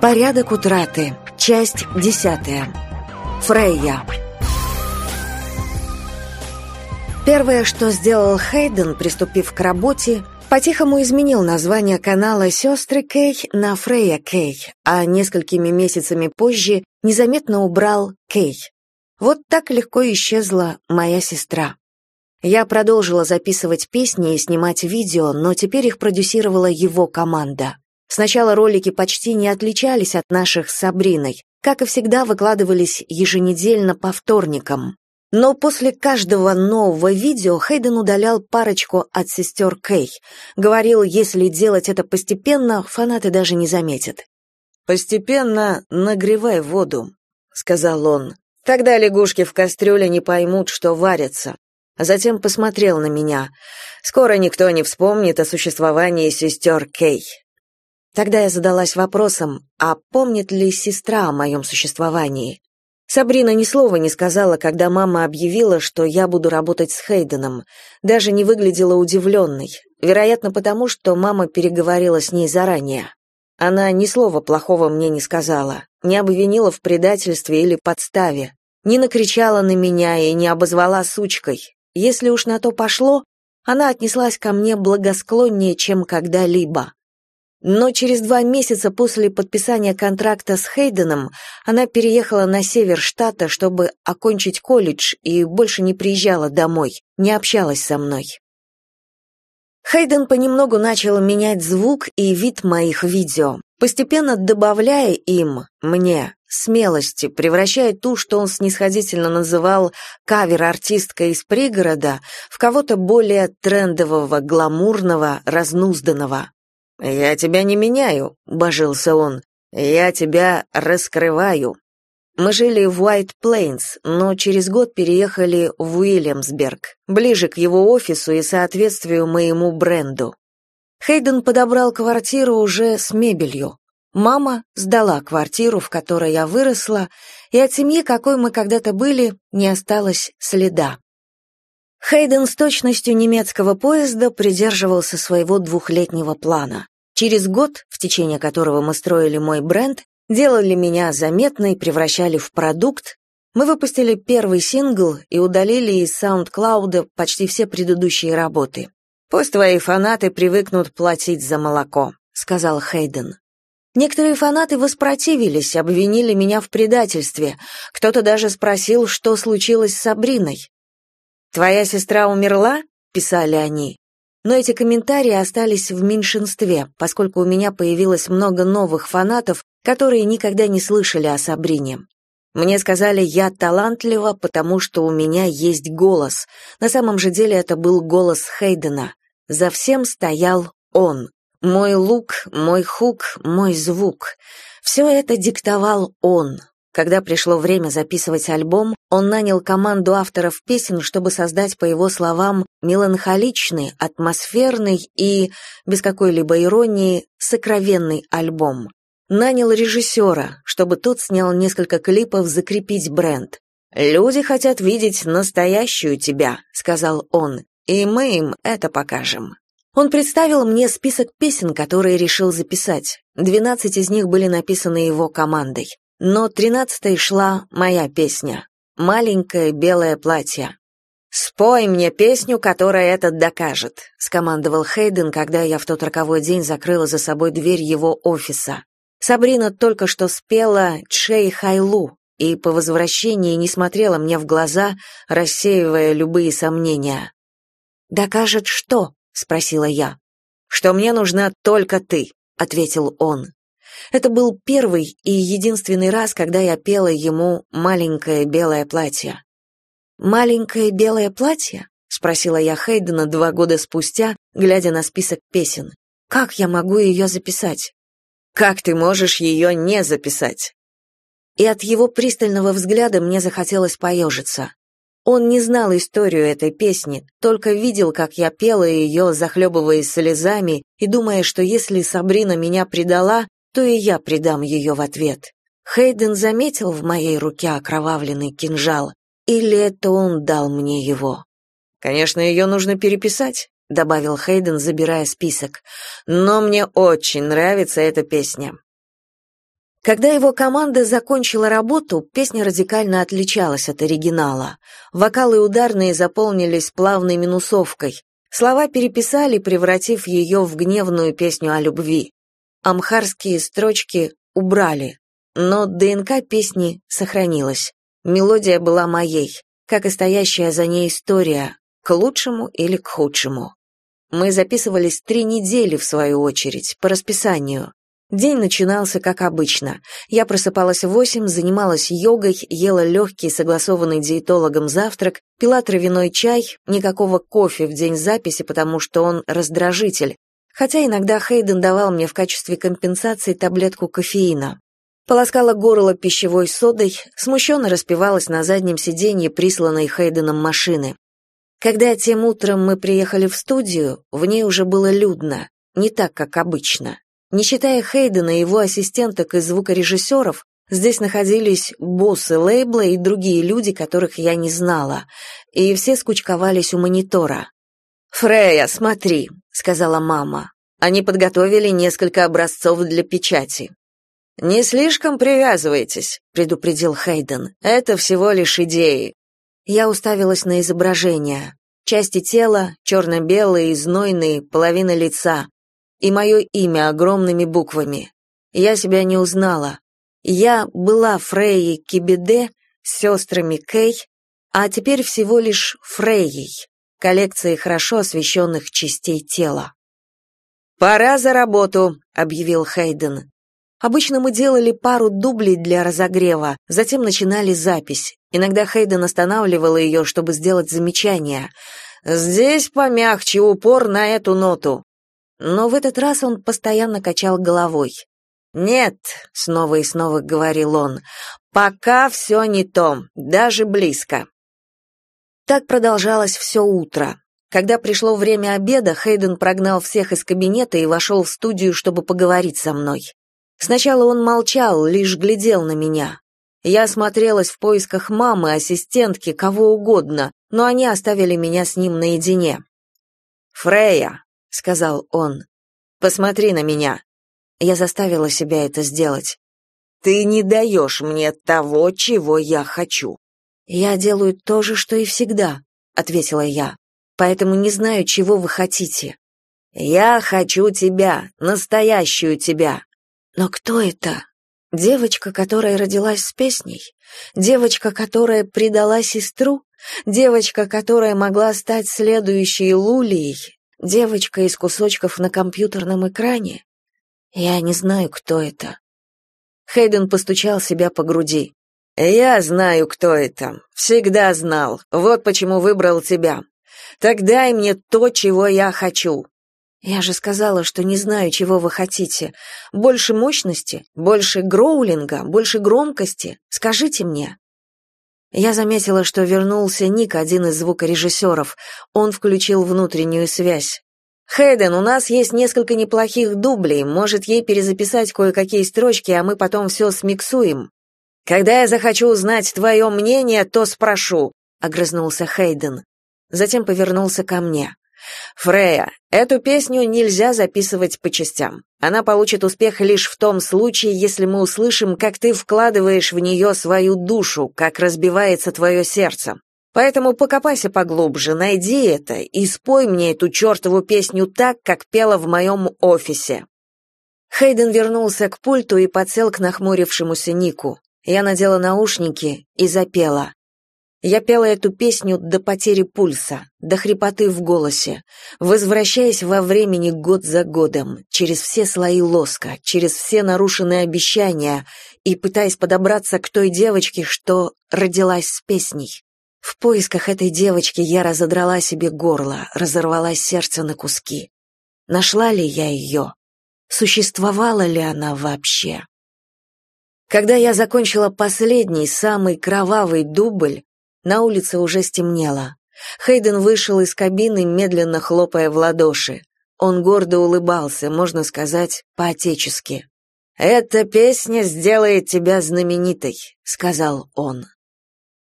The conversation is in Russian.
Порядок утраты. Часть десятая. Фрейя. Первое, что сделал Хейден, приступив к работе, по-тихому изменил название канала «Сестры Кей» на «Фрейя Кей», а несколькими месяцами позже незаметно убрал «Кей». Вот так легко исчезла моя сестра. Я продолжила записывать песни и снимать видео, но теперь их продюсировала его команда. Сначала ролики почти не отличались от наших с Сабриной, как и всегда выкладывались еженедельно по вторникам. Но после каждого нового видео Хейден удалял парочку от сестер Кей. Говорил, если делать это постепенно, фанаты даже не заметят. «Постепенно нагревай воду», — сказал он. «Тогда лягушки в кастрюле не поймут, что варятся затем посмотрел на меня. Скоро никто не вспомнит о существовании сестер Кей. Тогда я задалась вопросом, а помнит ли сестра о моем существовании? Сабрина ни слова не сказала, когда мама объявила, что я буду работать с Хейденом, даже не выглядела удивленной, вероятно, потому что мама переговорила с ней заранее. Она ни слова плохого мне не сказала, не обвинила в предательстве или подставе, не накричала на меня и не обозвала сучкой, если уж на то пошло, она отнеслась ко мне благосклоннее, чем когда-либо. Но через два месяца после подписания контракта с Хейденом она переехала на север штата, чтобы окончить колледж и больше не приезжала домой, не общалась со мной. Хейден понемногу начал менять звук и вид моих видео, постепенно добавляя им, мне, смелости, превращая ту, что он снисходительно называл кавер-артисткой из пригорода, в кого-то более трендового, гламурного, разнузданного. «Я тебя не меняю», — божился он, — «я тебя раскрываю». Мы жили в Уайт Плейнс, но через год переехали в Уильямсберг, ближе к его офису и соответствию моему бренду. Хейден подобрал квартиру уже с мебелью. Мама сдала квартиру, в которой я выросла, и от семьи, какой мы когда-то были, не осталось следа. Хейден с точностью немецкого поезда придерживался своего двухлетнего плана. Через год, в течение которого мы строили мой бренд, делали меня заметной, превращали в продукт, мы выпустили первый сингл и удалили из SoundCloud почти все предыдущие работы. «Пусть твои фанаты привыкнут платить за молоко», — сказал Хейден. Некоторые фанаты воспротивились, обвинили меня в предательстве. Кто-то даже спросил, что случилось с Сабриной. «Твоя сестра умерла?» — писали они. Но эти комментарии остались в меньшинстве, поскольку у меня появилось много новых фанатов, которые никогда не слышали о Сабрине. Мне сказали, я талантлива, потому что у меня есть голос. На самом же деле это был голос Хейдена. За всем стоял он. Мой лук, мой хук, мой звук. Все это диктовал он. Когда пришло время записывать альбом, он нанял команду авторов песен, чтобы создать, по его словам, меланхоличный, атмосферный и, без какой-либо иронии, сокровенный альбом. Нанял режиссера, чтобы тот снял несколько клипов закрепить бренд. «Люди хотят видеть настоящую тебя», — сказал он, — «и мы им это покажем». Он представил мне список песен, которые решил записать. Двенадцать из них были написаны его командой. Но тринадцатой шла моя песня «Маленькое белое платье». «Спой мне песню, которая это докажет», — скомандовал Хейден, когда я в тот роковой день закрыла за собой дверь его офиса. Сабрина только что спела «Чей Хайлу», и по возвращении не смотрела мне в глаза, рассеивая любые сомнения. «Докажет что?» Спросила я. Что мне нужна только ты, ответил он. Это был первый и единственный раз, когда я пела ему маленькое белое платье. Маленькое белое платье? спросила я Хейдена два года спустя, глядя на список песен. Как я могу ее записать? Как ты можешь ее не записать? И от его пристального взгляда мне захотелось поежиться. Он не знал историю этой песни, только видел, как я пела ее, захлебываясь слезами и думая, что если Сабрина меня предала, то и я предам ее в ответ. Хейден заметил в моей руке окровавленный кинжал, или это он дал мне его? Конечно, ее нужно переписать. добавил Хейден, забирая список. Но мне очень нравится эта песня. Когда его команда закончила работу, песня радикально отличалась от оригинала. Вокалы ударные заполнились плавной минусовкой. Слова переписали, превратив ее в гневную песню о любви. Амхарские строчки убрали, но ДНК песни сохранилась. Мелодия была моей, как и стоящая за ней история, к лучшему или к худшему. Мы записывались три недели, в свою очередь, по расписанию. День начинался как обычно. Я просыпалась в восемь, занималась йогой, ела легкий, согласованный диетологом завтрак, пила травяной чай, никакого кофе в день записи, потому что он раздражитель, хотя иногда Хейден давал мне в качестве компенсации таблетку кофеина. Полоскала горло пищевой содой, смущенно распевалась на заднем сиденье присланной Хейденом машины. Когда тем утром мы приехали в студию, в ней уже было людно, не так, как обычно. Не считая Хейдена его ассистенток и звукорежиссеров, здесь находились боссы лейбла и другие люди, которых я не знала, и все скучковались у монитора. «Фрея, смотри», — сказала мама. Они подготовили несколько образцов для печати. «Не слишком привязывайтесь», — предупредил Хейден. «Это всего лишь идеи». Я уставилась на изображение. Части тела, черно-белые, знойные, половина лица и мое имя огромными буквами. Я себя не узнала. Я была Фрейей Кибеде с сестрами Кей, а теперь всего лишь Фрейей, коллекцией хорошо освещенных частей тела. «Пора за работу», — объявил Хейден. Обычно мы делали пару дублей для разогрева, затем начинали запись. Иногда Хейден останавливал ее, чтобы сделать замечание. «Здесь помягче, упор на эту ноту но в этот раз он постоянно качал головой. «Нет», — снова и снова говорил он, — «пока все не то, даже близко». Так продолжалось все утро. Когда пришло время обеда, Хейден прогнал всех из кабинета и вошел в студию, чтобы поговорить со мной. Сначала он молчал, лишь глядел на меня. Я осмотрелась в поисках мамы, ассистентки, кого угодно, но они оставили меня с ним наедине. «Фрея», сказал он. Посмотри на меня. Я заставила себя это сделать. Ты не даешь мне того, чего я хочу. Я делаю то же, что и всегда, ответила я. Поэтому не знаю, чего вы хотите. Я хочу тебя, настоящую тебя. Но кто это? Девочка, которая родилась с песней? Девочка, которая предала сестру? Девочка, которая могла стать следующей Лулией, Девочка из кусочков на компьютерном экране? Я не знаю, кто это. Хейден постучал себя по груди. Я знаю, кто это. Всегда знал. Вот почему выбрал тебя. Так дай мне то, чего я хочу. Я же сказала, что не знаю, чего вы хотите. Больше мощности, больше гроулинга, больше громкости. Скажите мне. Я заметила, что вернулся Ник, один из звукорежиссеров. Он включил внутреннюю связь. «Хейден, у нас есть несколько неплохих дублей. Может, ей перезаписать кое-какие строчки, а мы потом все смиксуем?» «Когда я захочу узнать твое мнение, то спрошу», — огрызнулся Хейден. Затем повернулся ко мне. Фрея, эту песню нельзя записывать по частям. Она получит успех лишь в том случае, если мы услышим, как ты вкладываешь в нее свою душу, как разбивается твое сердце. Поэтому покопайся поглубже, найди это и спой мне эту чертову песню так, как пела в моем офисе». Хейден вернулся к пульту и подсел к нахмурившемуся Нику. Я надела наушники и запела. Я пела эту песню до потери пульса, до хрипоты в голосе, возвращаясь во времени год за годом, через все слои лоска, через все нарушенные обещания и пытаясь подобраться к той девочке, что родилась с песней. В поисках этой девочки я разодрала себе горло, разорвала сердце на куски. Нашла ли я ее? Существовала ли она вообще? Когда я закончила последний, самый кровавый дубль, на улице уже стемнело. Хейден вышел из кабины, медленно хлопая в ладоши. Он гордо улыбался, можно сказать, по-отечески. «Эта песня сделает тебя знаменитой», — сказал он.